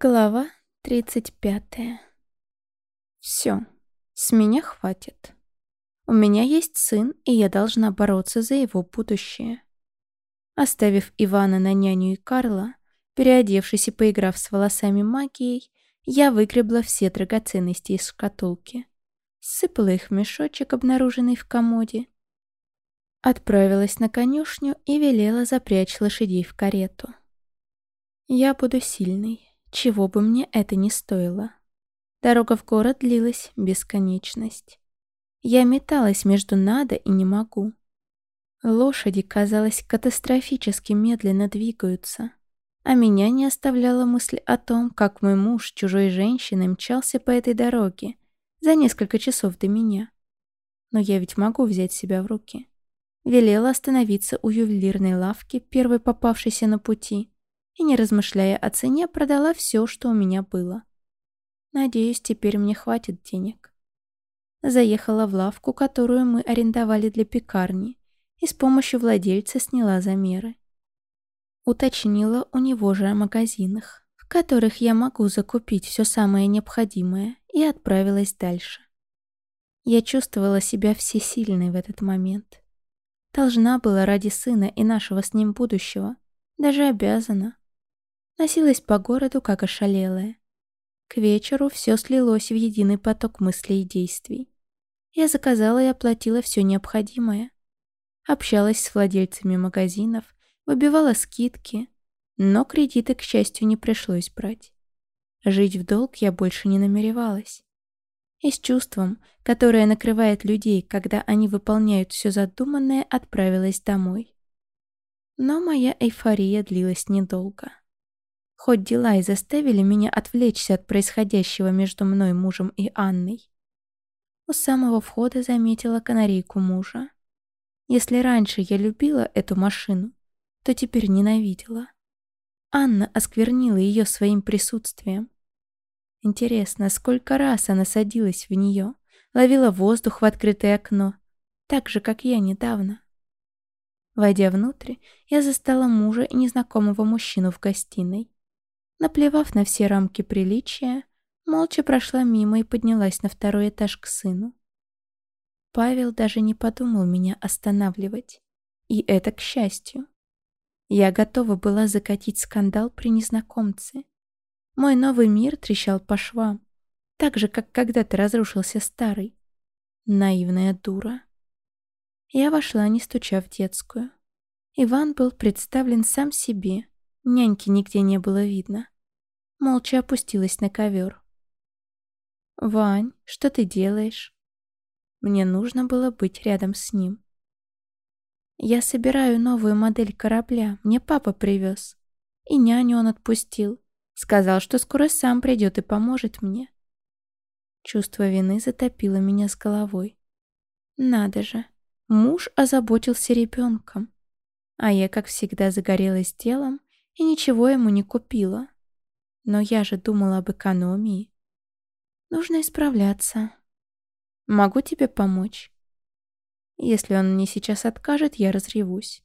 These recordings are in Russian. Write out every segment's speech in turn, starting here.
Глава 35. Все, с меня хватит. У меня есть сын, и я должна бороться за его будущее. Оставив Ивана на няню и Карла, переодевшись и поиграв с волосами магией, я выгребла все драгоценности из шкатулки, сыпала их в мешочек, обнаруженный в комоде, отправилась на конюшню и велела запрячь лошадей в карету. Я буду сильной, чего бы мне это ни стоило. Дорога в город длилась бесконечность. Я металась между «надо» и «не могу». Лошади, казалось, катастрофически медленно двигаются, а меня не оставляла мысль о том, как мой муж чужой женщиной мчался по этой дороге за несколько часов до меня. Но я ведь могу взять себя в руки. Велела остановиться у ювелирной лавки, первой попавшейся на пути, и, не размышляя о цене, продала все, что у меня было. Надеюсь, теперь мне хватит денег. Заехала в лавку, которую мы арендовали для пекарни, и с помощью владельца сняла замеры. Уточнила у него же о магазинах, в которых я могу закупить все самое необходимое, и отправилась дальше. Я чувствовала себя всесильной в этот момент. Должна была ради сына и нашего с ним будущего, даже обязана. Носилась по городу, как ошалелая. К вечеру все слилось в единый поток мыслей и действий. Я заказала и оплатила все необходимое. Общалась с владельцами магазинов, выбивала скидки, но кредиты, к счастью, не пришлось брать. Жить в долг я больше не намеревалась. И с чувством, которое накрывает людей, когда они выполняют все задуманное, отправилась домой. Но моя эйфория длилась недолго. Хоть дела и заставили меня отвлечься от происходящего между мной, мужем и Анной. У самого входа заметила канарейку мужа. Если раньше я любила эту машину, то теперь ненавидела. Анна осквернила ее своим присутствием. Интересно, сколько раз она садилась в нее, ловила воздух в открытое окно, так же, как я недавно. Войдя внутрь, я застала мужа и незнакомого мужчину в гостиной. Наплевав на все рамки приличия, молча прошла мимо и поднялась на второй этаж к сыну. Павел даже не подумал меня останавливать. И это к счастью. Я готова была закатить скандал при незнакомце. Мой новый мир трещал по швам, так же, как когда-то разрушился старый. Наивная дура. Я вошла, не стуча в детскую. Иван был представлен сам себе, няньки нигде не было видно молча опустилась на ковер. «Вань, что ты делаешь?» Мне нужно было быть рядом с ним. «Я собираю новую модель корабля, мне папа привез. И няню он отпустил. Сказал, что скоро сам придет и поможет мне». Чувство вины затопило меня с головой. Надо же, муж озаботился ребенком. А я, как всегда, загорелась делом и ничего ему не купила. Но я же думала об экономии. Нужно исправляться. Могу тебе помочь? Если он мне сейчас откажет, я разревусь.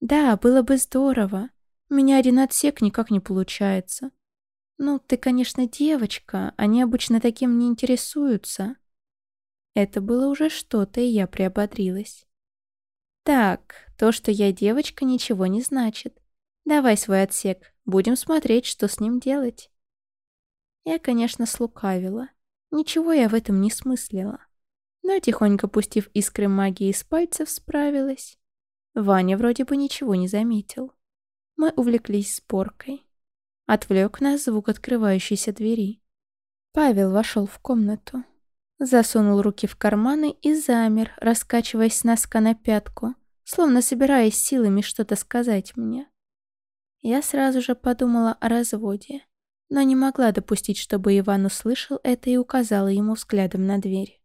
Да, было бы здорово. У меня один отсек никак не получается. Ну, ты, конечно, девочка, они обычно таким не интересуются. Это было уже что-то, и я приободрилась. Так, то, что я девочка, ничего не значит. Давай свой отсек, Будем смотреть, что с ним делать. Я, конечно, слукавила. Ничего я в этом не смыслила. Но тихонько пустив искры магии из пальцев, справилась. Ваня вроде бы ничего не заметил. Мы увлеклись споркой. Отвлек нас звук открывающейся двери. Павел вошел в комнату. Засунул руки в карманы и замер, раскачиваясь с носка на пятку, словно собираясь силами что-то сказать мне. Я сразу же подумала о разводе, но не могла допустить, чтобы Иван услышал это и указала ему взглядом на дверь.